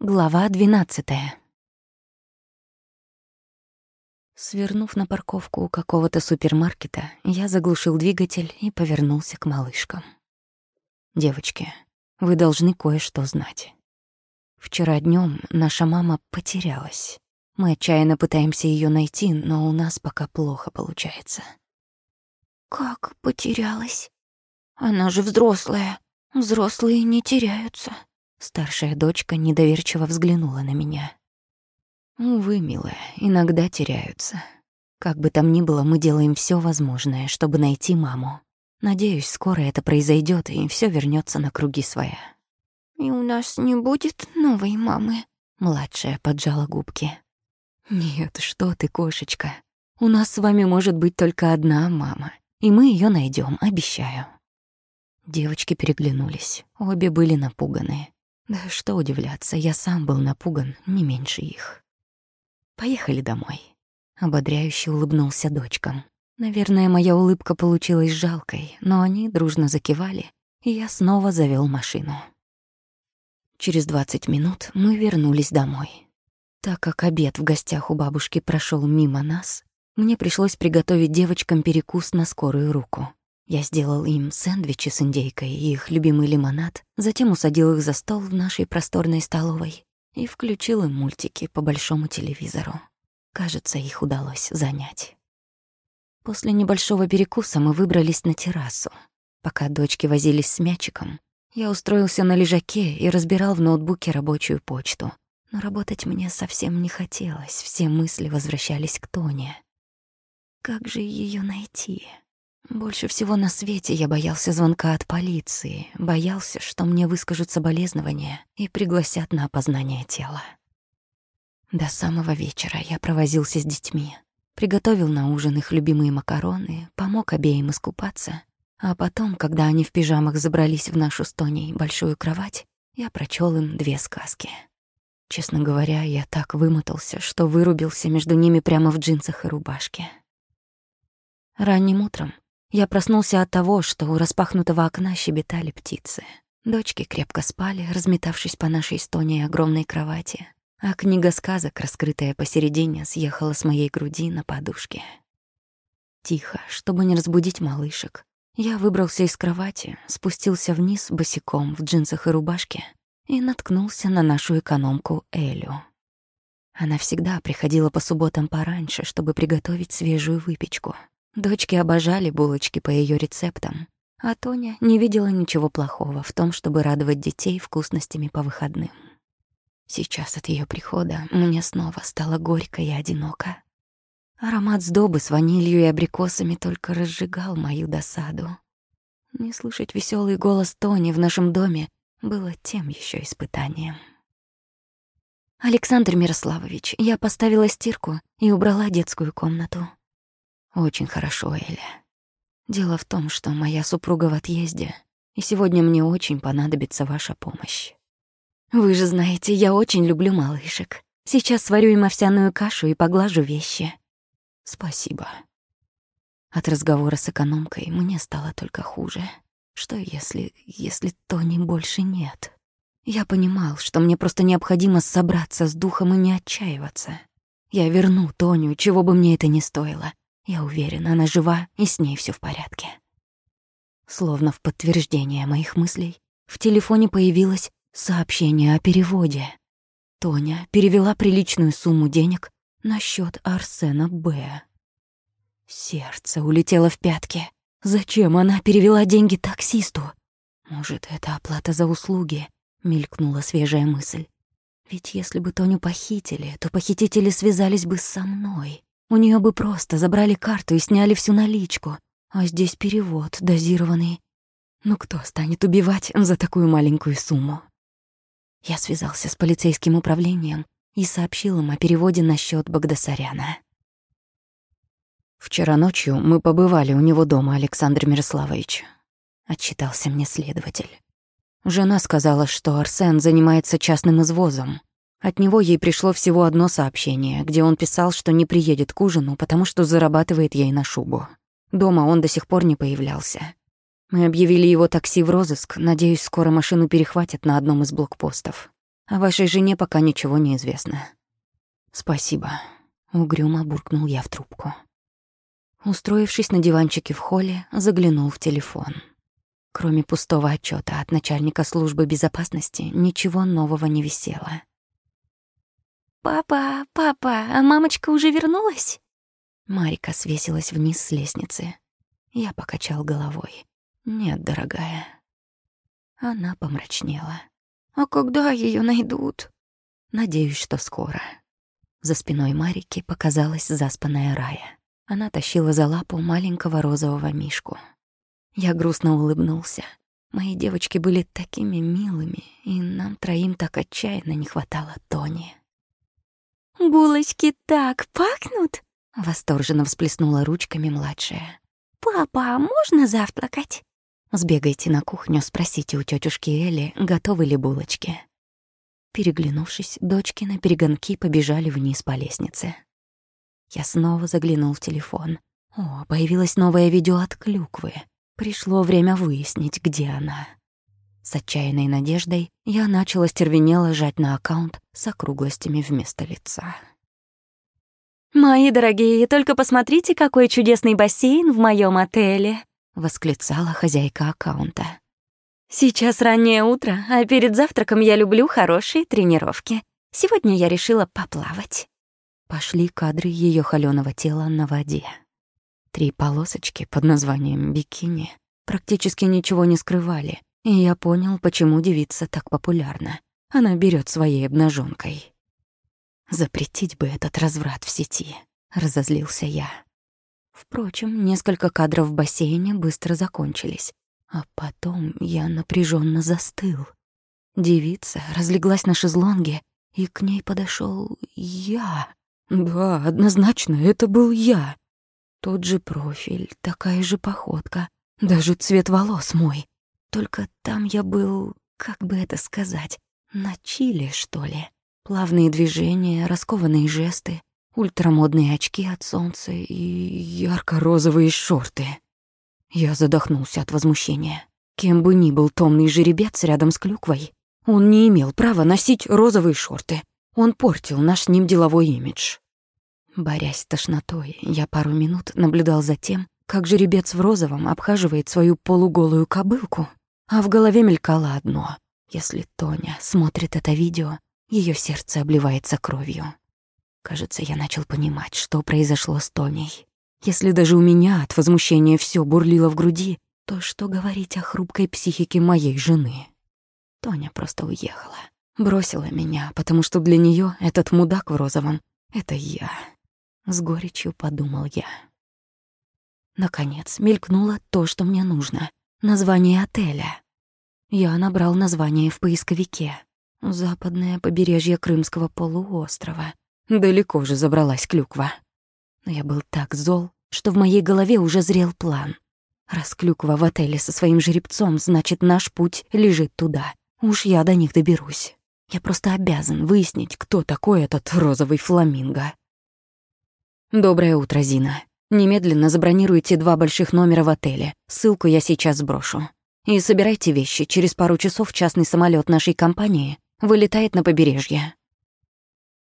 Глава двенадцатая. Свернув на парковку у какого-то супермаркета, я заглушил двигатель и повернулся к малышкам. «Девочки, вы должны кое-что знать. Вчера днем наша мама потерялась. Мы отчаянно пытаемся ее найти, но у нас пока плохо получается». «Как потерялась? Она же взрослая. Взрослые не теряются». Старшая дочка недоверчиво взглянула на меня. Увы, милая, иногда теряются. Как бы там ни было, мы делаем все возможное, чтобы найти маму. Надеюсь, скоро это произойдет и все вернется на круги своя. И у нас не будет новой мамы. Младшая поджала губки. Нет, что ты, кошечка. У нас с вами может быть только одна мама, и мы ее найдем, обещаю. Девочки переглянулись. Обе были напуганы. Да что удивляться, я сам был напуган не меньше их. Поехали домой. Ободряюще улыбнулся дочкам. Наверное, моя улыбка получилась жалкой, но они дружно закивали, и я снова завёл машину. Через двадцать минут мы вернулись домой. Так как обед в гостях у бабушки прошёл мимо нас, мне пришлось приготовить девочкам перекус на скорую руку. Я сделал им сэндвичи с индейкой и их любимый лимонад, затем усадил их за стол в нашей просторной столовой и включил им мультики по большому телевизору. Кажется, их удалось занять. После небольшого перекуса мы выбрались на террасу. Пока дочки возились с мячиком, я устроился на лежаке и разбирал в ноутбуке рабочую почту. Но работать мне совсем не хотелось, все мысли возвращались к Тоне. Как же ее найти? Больше всего на свете я боялся звонка от полиции, боялся, что мне выскажут соболезнования и пригласят на опознание тела. До самого вечера я провозился с детьми, приготовил на ужин их любимые макароны, помог обеим искупаться, а потом, когда они в пижамах забрались в нашу с Тоней большую кровать, я прочел им две сказки. Честно говоря, я так вымотался, что вырубился между ними прямо в джинсах и рубашке. Ранним утром я проснулся от того, что у распахнутого окна щебетали птицы. Дочки крепко спали, разметавшись по нашей стоне огромной кровати, а книга сказок, раскрытая посередине, съехала с моей груди на подушке. Тихо, чтобы не разбудить малышек, я выбрался из кровати, спустился вниз босиком в джинсах и рубашке и наткнулся на нашу экономку Элю. Она всегда приходила по субботам пораньше, чтобы приготовить свежую выпечку — Дочки обожали булочки по ее рецептам, а Тоня не видела ничего плохого в том, чтобы радовать детей вкусностями по выходным. Сейчас от ее прихода мне снова стало горько и одиноко. Аромат сдобы с ванилью и абрикосами только разжигал мою досаду. Не слышать веселый голос Тони в нашем доме было тем еще испытанием. «Александр Мирославович, я поставила стирку и убрала детскую комнату. Очень хорошо, Эля. Дело в том, что моя супруга в отъезде, и сегодня мне очень понадобится ваша помощь. Вы же знаете, я очень люблю малышек. Сейчас сварю им овсяную кашу и поглажу вещи. Спасибо. От разговора с экономкой мне стало только хуже. Что если... если Тони больше нет? Я понимал, что мне просто необходимо собраться с духом и не отчаиваться. Я верну Тоню, чего бы мне это ни стоило. Я уверена, она жива, и с ней все в порядке. Словно в подтверждение моих мыслей, в телефоне появилось сообщение о переводе. Тоня перевела приличную сумму денег на счет Арсена Б. Сердце улетело в пятки. Зачем она перевела деньги таксисту? Может, это оплата за услуги? Мелькнула свежая мысль. Ведь если бы Тоню похитили, то похитители связались бы со мной. У нее бы просто забрали карту и сняли всю наличку. А здесь перевод дозированный. Ну кто станет убивать за такую маленькую сумму? Я связался с полицейским управлением и сообщил им о переводе на счет Багдасаряна. «Вчера ночью мы побывали у него дома, Александр Мирославович», — отчитался мне следователь. Жена сказала, что Арсен занимается частным извозом, от него ей пришло всего одно сообщение, где он писал, что не приедет к ужину, потому что зарабатывает ей на шубу. Дома он до сих пор не появлялся. Мы объявили его такси в розыск, надеюсь, скоро машину перехватят на одном из блокпостов. О вашей жене пока ничего не известно. Спасибо. Угрюмо буркнул я в трубку. Устроившись на диванчике в холле, заглянул в телефон. Кроме пустого отчета от начальника службы безопасности, ничего нового не висело. «Папа, папа, а мамочка уже вернулась?» Марика свесилась вниз с лестницы. Я покачал головой. «Нет, дорогая». Она помрачнела. «А когда ее найдут?» «Надеюсь, что скоро». За спиной Марики показалась заспанная Рая. Она тащила за лапу маленького розового мишку. Я грустно улыбнулся. Мои девочки были такими милыми, и нам троим так отчаянно не хватало Тони. «Булочки так пахнут!» — восторженно всплеснула ручками младшая. «Папа, а можно завтракать?» «Сбегайте на кухню, спросите у тетушки Эли, готовы ли булочки». Переглянувшись, дочки на перегонки побежали вниз по лестнице. Я снова заглянул в телефон. О, появилось новое видео от клюквы. Пришло время выяснить, где она. С отчаянной надеждой я начал остервенело жать на аккаунт с округлостями вместо лица. «Мои дорогие, только посмотрите, какой чудесный бассейн в моем отеле!» — восклицала хозяйка аккаунта. «Сейчас раннее утро, а перед завтраком я люблю хорошие тренировки. Сегодня я решила поплавать». Пошли кадры ее холёного тела на воде. Три полосочки под названием «бикини» практически ничего не скрывали, и я понял, почему девица так популярна. Она берет своей обнаженкой. Запретить бы этот разврат в сети, разозлился я. Впрочем, несколько кадров в бассейне быстро закончились, а потом я напряженно застыл. Девица разлеглась на шезлонге, и к ней подошел я. Да, однозначно, это был я. Тот же профиль, такая же походка, даже цвет волос мой. Только там я был, как бы это сказать, на чили, что ли. Плавные движения, раскованные жесты, ультрамодные очки от солнца и ярко-розовые шорты. Я задохнулся от возмущения. Кем бы ни был томный жеребец рядом с клюквой, он не имел права носить розовые шорты. Он портил наш с ним деловой имидж. Борясь с тошнотой, я пару минут наблюдал за тем, как жеребец в розовом обхаживает свою полуголую кобылку, а в голове мелькало одно. Если Тоня смотрит это видео, ее сердце обливается кровью. Кажется, я начал понимать, что произошло с Тоней. Если даже у меня от возмущения все бурлило в груди, то что говорить о хрупкой психике моей жены? Тоня просто уехала. Бросила меня, потому что для нее этот мудак в розовом — это я. С горечью подумал я. Наконец, мелькнуло то, что мне нужно. Название отеля. Я набрал название в поисковике. Западное побережье Крымского полуострова. Далеко же забралась клюква. Но я был так зол, что в моей голове уже зрел план. Раз клюква в отеле со своим жеребцом, значит, наш путь лежит туда. Уж я до них доберусь. Я просто обязан выяснить, кто такой этот розовый фламинго. Доброе утро, Зина. Немедленно забронируйте два больших номера в отеле. Ссылку я сейчас сброшу. И собирайте вещи. Через пару часов частный самолет нашей компании вылетает на побережье.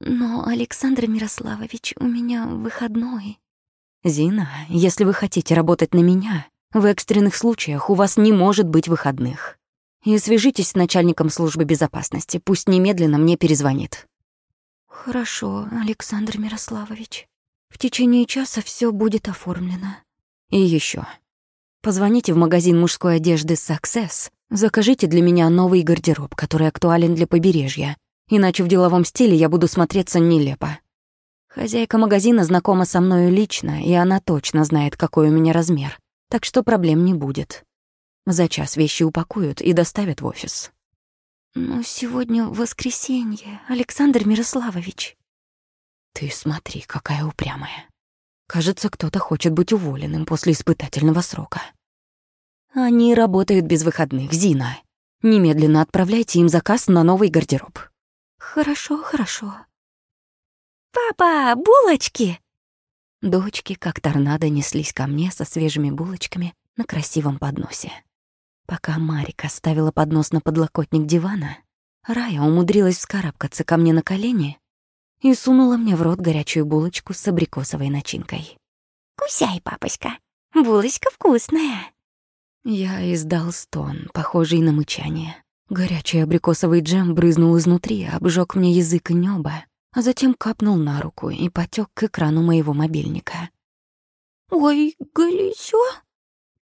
Но, Александр Мирославович, у меня выходной. Зина, если вы хотите работать на меня, в экстренных случаях у вас не может быть выходных и свяжитесь с начальником службы безопасности, пусть немедленно мне перезвонит». «Хорошо, Александр Мирославович. В течение часа все будет оформлено». «И еще. Позвоните в магазин мужской одежды Success, закажите для меня новый гардероб, который актуален для побережья, иначе в деловом стиле я буду смотреться нелепо. Хозяйка магазина знакома со мною лично, и она точно знает, какой у меня размер, так что проблем не будет. За час вещи упакуют и доставят в офис. «Но сегодня воскресенье, Александр Мирославович». «Ты смотри, какая упрямая. Кажется, кто-то хочет быть уволенным после испытательного срока». «Они работают без выходных, Зина. Немедленно отправляйте им заказ на новый гардероб». «Хорошо, хорошо». «Папа, булочки!» Дочки, как торнадо, неслись ко мне со свежими булочками на красивом подносе. Пока Марика ставила поднос на подлокотник дивана, Рая умудрилась вскарабкаться ко мне на колени и сунула мне в рот горячую булочку с абрикосовой начинкой. «Кусяй, папочка, булочка вкусная». Я издал стон, похожий на мычание. Горячий абрикосовый джем брызнул изнутри, обжег мне язык и небо, а затем капнул на руку и потек к экрану моего мобильника. «Ой, Галисё!»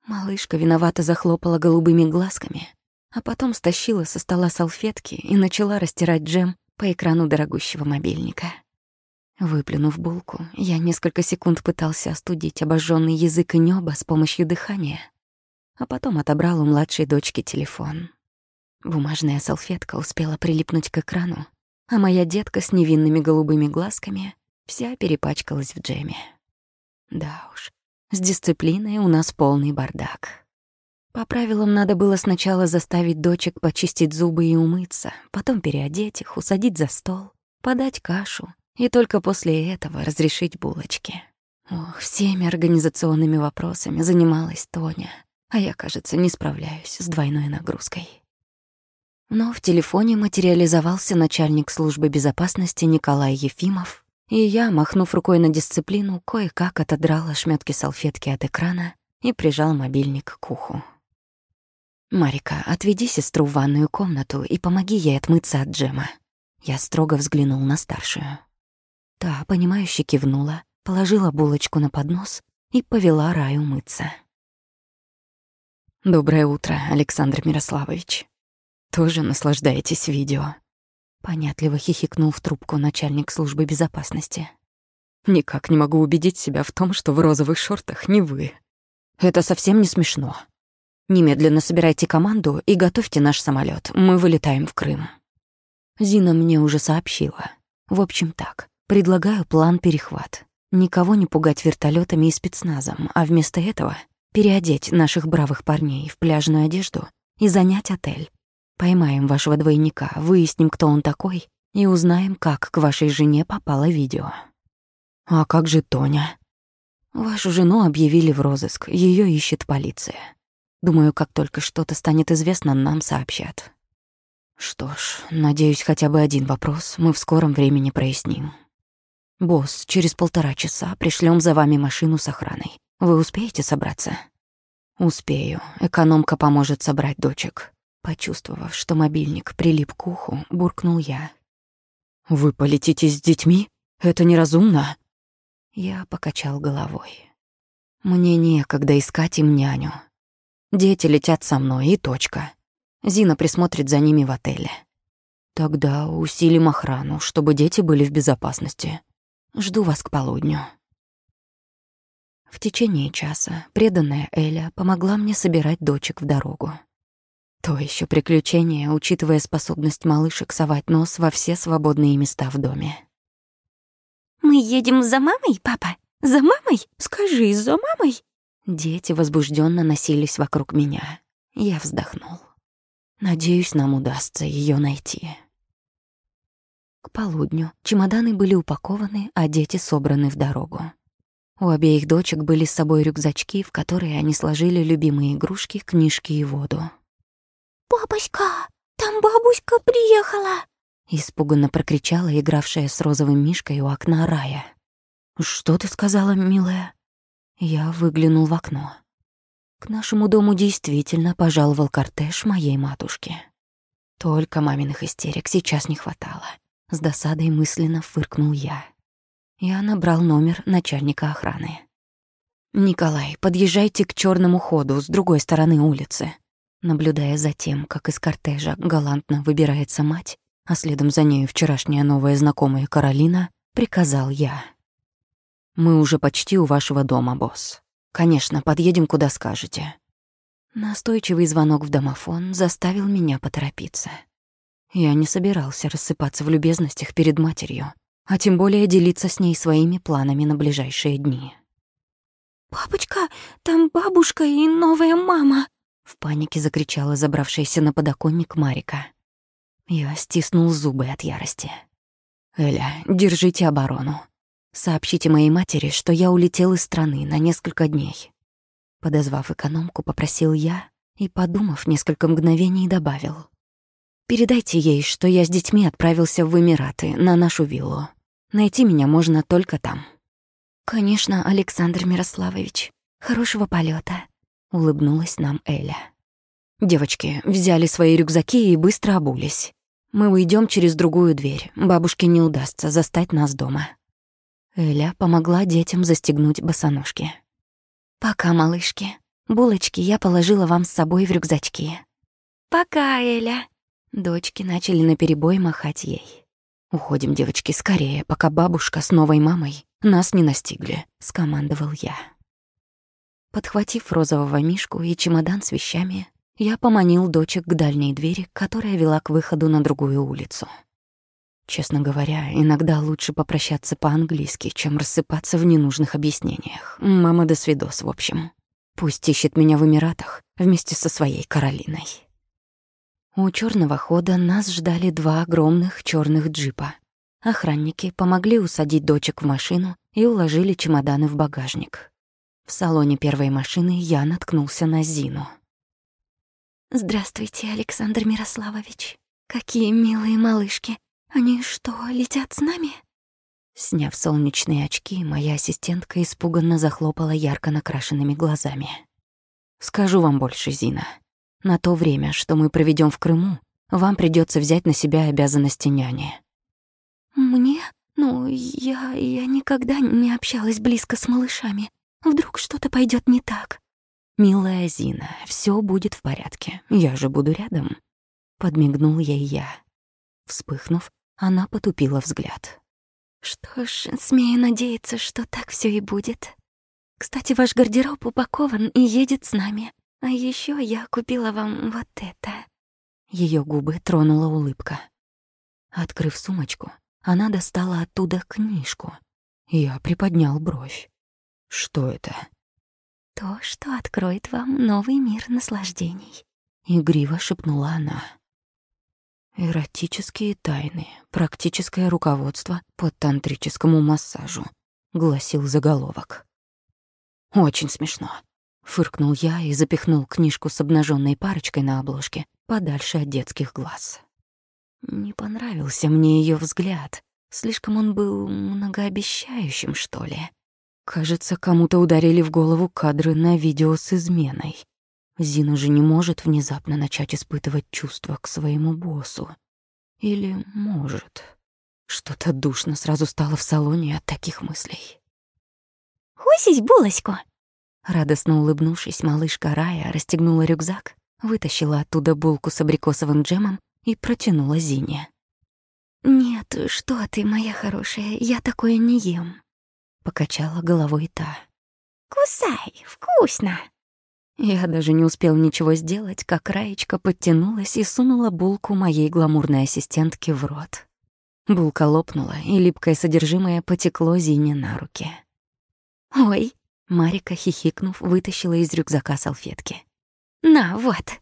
Малышка виновато захлопала голубыми глазками, а потом стащила со стола салфетки и начала растирать джем по экрану дорогущего мобильника. Выплюнув булку, я несколько секунд пытался остудить обожженный язык и небо с помощью дыхания, а потом отобрал у младшей дочки телефон. Бумажная салфетка успела прилипнуть к экрану, а моя детка с невинными голубыми глазками вся перепачкалась в джеме. Да уж, с дисциплиной у нас полный бардак. По правилам надо было сначала заставить дочек почистить зубы и умыться, потом переодеть их, усадить за стол, подать кашу и только после этого разрешить булочки. Ох, всеми организационными вопросами занималась Тоня, а я, кажется, не справляюсь с двойной нагрузкой. Но в телефоне материализовался начальник службы безопасности Николай Ефимов, и я, махнув рукой на дисциплину, кое-как отодрал ошметки салфетки от экрана и прижал мобильник к уху. «Марика, отведи сестру в ванную комнату и помоги ей отмыться от джема». Я строго взглянул на старшую. Та, понимающе кивнула, положила булочку на поднос и повела Раю мыться. «Доброе утро, Александр Мирославович. Тоже наслаждаетесь видео?» Понятливо хихикнул в трубку начальник службы безопасности. «Никак не могу убедить себя в том, что в розовых шортах не вы. Это совсем не смешно. Немедленно собирайте команду и готовьте наш самолет. Мы вылетаем в Крым». Зина мне уже сообщила. В общем так, предлагаю план перехват. Никого не пугать вертолетами и спецназом, а вместо этого переодеть наших бравых парней в пляжную одежду и занять отель. Поймаем вашего двойника, выясним, кто он такой, и узнаем, как к вашей жене попало видео. А как же Тоня? Вашу жену объявили в розыск, ее ищет полиция. Думаю, как только что-то станет известно, нам сообщат. Что ж, надеюсь, хотя бы один вопрос мы в скором времени проясним. Босс, через полтора часа пришлем за вами машину с охраной. Вы успеете собраться? Успею. Экономка поможет собрать дочек. Почувствовав, что мобильник прилип к уху, буркнул я. «Вы полетите с детьми? Это неразумно?» Я покачал головой. «Мне некогда искать им няню. Дети летят со мной, и точка. Зина присмотрит за ними в отеле. Тогда усилим охрану, чтобы дети были в безопасности. Жду вас к полудню». В течение часа преданная Эля помогла мне собирать дочек в дорогу. То еще приключение, учитывая способность малышек совать нос во все свободные места в доме. «Мы едем за мамой, папа? За мамой? Скажи, за мамой?» Дети возбужденно носились вокруг меня. Я вздохнул. Надеюсь, нам удастся ее найти. К полудню чемоданы были упакованы, а дети собраны в дорогу. У обеих дочек были с собой рюкзачки, в которые они сложили любимые игрушки, книжки и воду. «Папочка, там бабушка приехала!» Испуганно прокричала игравшая с розовым мишкой у окна Рая. «Что ты сказала, милая?» Я выглянул в окно. К нашему дому действительно пожаловал кортеж моей матушки. Только маминых истерик сейчас не хватало. С досадой мысленно фыркнул я. Я набрал номер начальника охраны. «Николай, подъезжайте к черному ходу с другой стороны улицы. Наблюдая за тем, как из кортежа галантно выбирается мать, а следом за нею вчерашняя новая знакомая Каролина, приказал я. «Мы уже почти у вашего дома, босс. Конечно, подъедем, куда скажете». Настойчивый звонок в домофон заставил меня поторопиться. Я не собирался рассыпаться в любезностях перед матерью, а тем более делиться с ней своими планами на ближайшие дни. «Папочка, там бабушка и новая мама», в панике закричала забравшаяся на подоконник Марика. Я стиснул зубы от ярости. «Эля, держите оборону. Сообщите моей матери, что я улетел из страны на несколько дней». Подозвав экономку, попросил я и, подумав несколько мгновений, добавил. Передайте ей, что я с детьми отправился в Эмираты, на нашу виллу. Найти меня можно только там». «Конечно, Александр Мирославович. Хорошего полета, улыбнулась нам Эля. Девочки взяли свои рюкзаки и быстро обулись. Мы уйдем через другую дверь. Бабушке не удастся застать нас дома. Эля помогла детям застегнуть босоножки. «Пока, малышки. Булочки я положила вам с собой в рюкзачки». «Пока, Эля». Дочки начали наперебой махать ей. «Уходим, девочки, скорее, пока бабушка с новой мамой нас не настигли», — скомандовал я. Подхватив розового мишку и чемодан с вещами, я поманил дочек к дальней двери, которая вела к выходу на другую улицу. Честно говоря, иногда лучше попрощаться по-английски, чем рассыпаться в ненужных объяснениях. Мама до свидос, в общем. Пусть ищет меня в Эмиратах вместе со своей Каролиной. У черного хода нас ждали два огромных черных джипа. Охранники помогли усадить дочек в машину и уложили чемоданы в багажник. В салоне первой машины я наткнулся на Зину. «Здравствуйте, Александр Мирославович. Какие милые малышки. Они что, летят с нами?» Сняв солнечные очки, моя ассистентка испуганно захлопала ярко накрашенными глазами. «Скажу вам больше, Зина. На то время, что мы проведем в Крыму, вам придется взять на себя обязанности няни». «Мне? Ну, я... я никогда не общалась близко с малышами. Вдруг что-то пойдет не так?» «Милая Зина, все будет в порядке. Я же буду рядом», — подмигнул ей я. Вспыхнув, она потупила взгляд. «Что ж, смею надеяться, что так все и будет. Кстати, ваш гардероб упакован и едет с нами. А еще я купила вам вот это». Ее губы тронула улыбка. Открыв сумочку, она достала оттуда книжку. Я приподнял бровь. «Что это?» «То, что откроет вам новый мир наслаждений», — игриво шепнула она. «Эротические тайны. Практическое руководство по тантрическому массажу», — гласил заголовок. «Очень смешно», — фыркнул я и запихнул книжку с обнаженной парочкой на обложке подальше от детских глаз. Не понравился мне ее взгляд. Слишком он был многообещающим, что ли. Кажется, кому-то ударили в голову кадры на видео с изменой. Зина же не может внезапно начать испытывать чувства к своему боссу. Или может. Что-то душно сразу стало в салоне от таких мыслей. «Хусись, булочку!» Радостно улыбнувшись, малышка Рая расстегнула рюкзак, вытащила оттуда булку с абрикосовым джемом и протянула Зине. «Нет, что ты, моя хорошая, я такое не ем», — покачала головой та. «Кусай, вкусно!» Я даже не успел ничего сделать, как Раечка подтянулась и сунула булку моей гламурной ассистентке в рот. Булка лопнула, и липкое содержимое потекло Зине на руки. «Ой!» — Марика, хихикнув, вытащила из рюкзака салфетки. «На, вот!»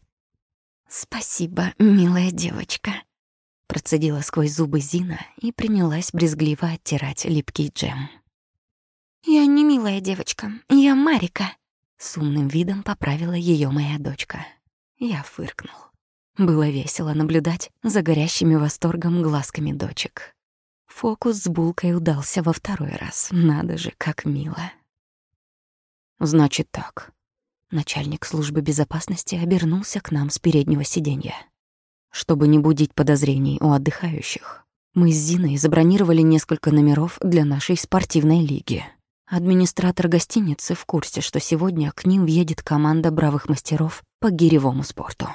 «Спасибо, милая девочка», — процедила сквозь зубы Зина и принялась брезгливо оттирать липкий джем. «Я не милая девочка, я Марика», с умным видом поправила ее моя дочка. Я фыркнул. Было весело наблюдать за горящими восторгом глазками дочек. Фокус с булкой удался во второй раз. Надо же, как мило. Значит так. Начальник службы безопасности обернулся к нам с переднего сиденья. Чтобы не будить подозрений у отдыхающих, мы с Зиной забронировали несколько номеров для нашей спортивной лиги. Администратор гостиницы в курсе, что сегодня к ним въедет команда бравых мастеров по гиревому спорту.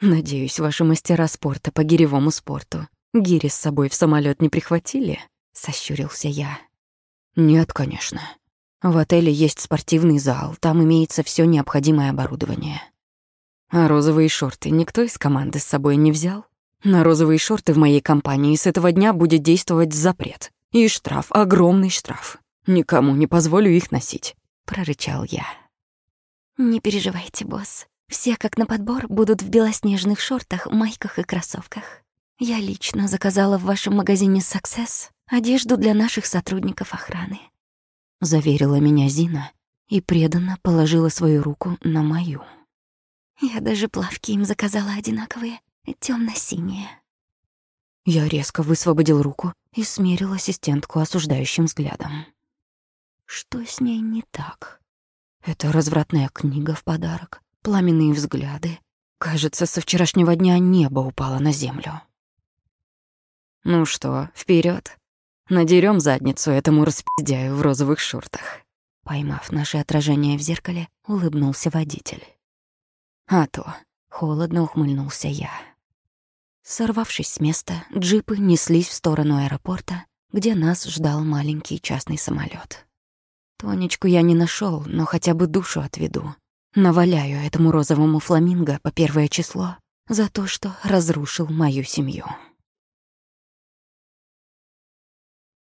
«Надеюсь, ваши мастера спорта по гиревому спорту гири с собой в самолет не прихватили?» — сощурился я. «Нет, конечно. В отеле есть спортивный зал, там имеется все необходимое оборудование. А розовые шорты никто из команды с собой не взял? На розовые шорты в моей компании с этого дня будет действовать запрет. И штраф, огромный штраф. Никому не позволю их носить», — прорычал я. «Не переживайте, босс. Все, как на подбор, будут в белоснежных шортах, майках и кроссовках. Я лично заказала в вашем магазине Success одежду для наших сотрудников охраны», — заверила меня Зина и преданно положила свою руку на мою. «Я даже плавки им заказала одинаковые. темно-синее. Я резко высвободил руку и смерил ассистентку осуждающим взглядом. Что с ней не так? Это развратная книга в подарок, пламенные взгляды. Кажется, со вчерашнего дня небо упало на землю. Ну что, вперед, Надерем задницу этому распиздяю в розовых шортах. Поймав наше отражение в зеркале, улыбнулся водитель. А то, холодно ухмыльнулся я. Сорвавшись с места, джипы неслись в сторону аэропорта, где нас ждал маленький частный самолет. Тонечку я не нашел, но хотя бы душу отведу. Наваляю этому розовому фламинго по первое число за то, что разрушил мою семью.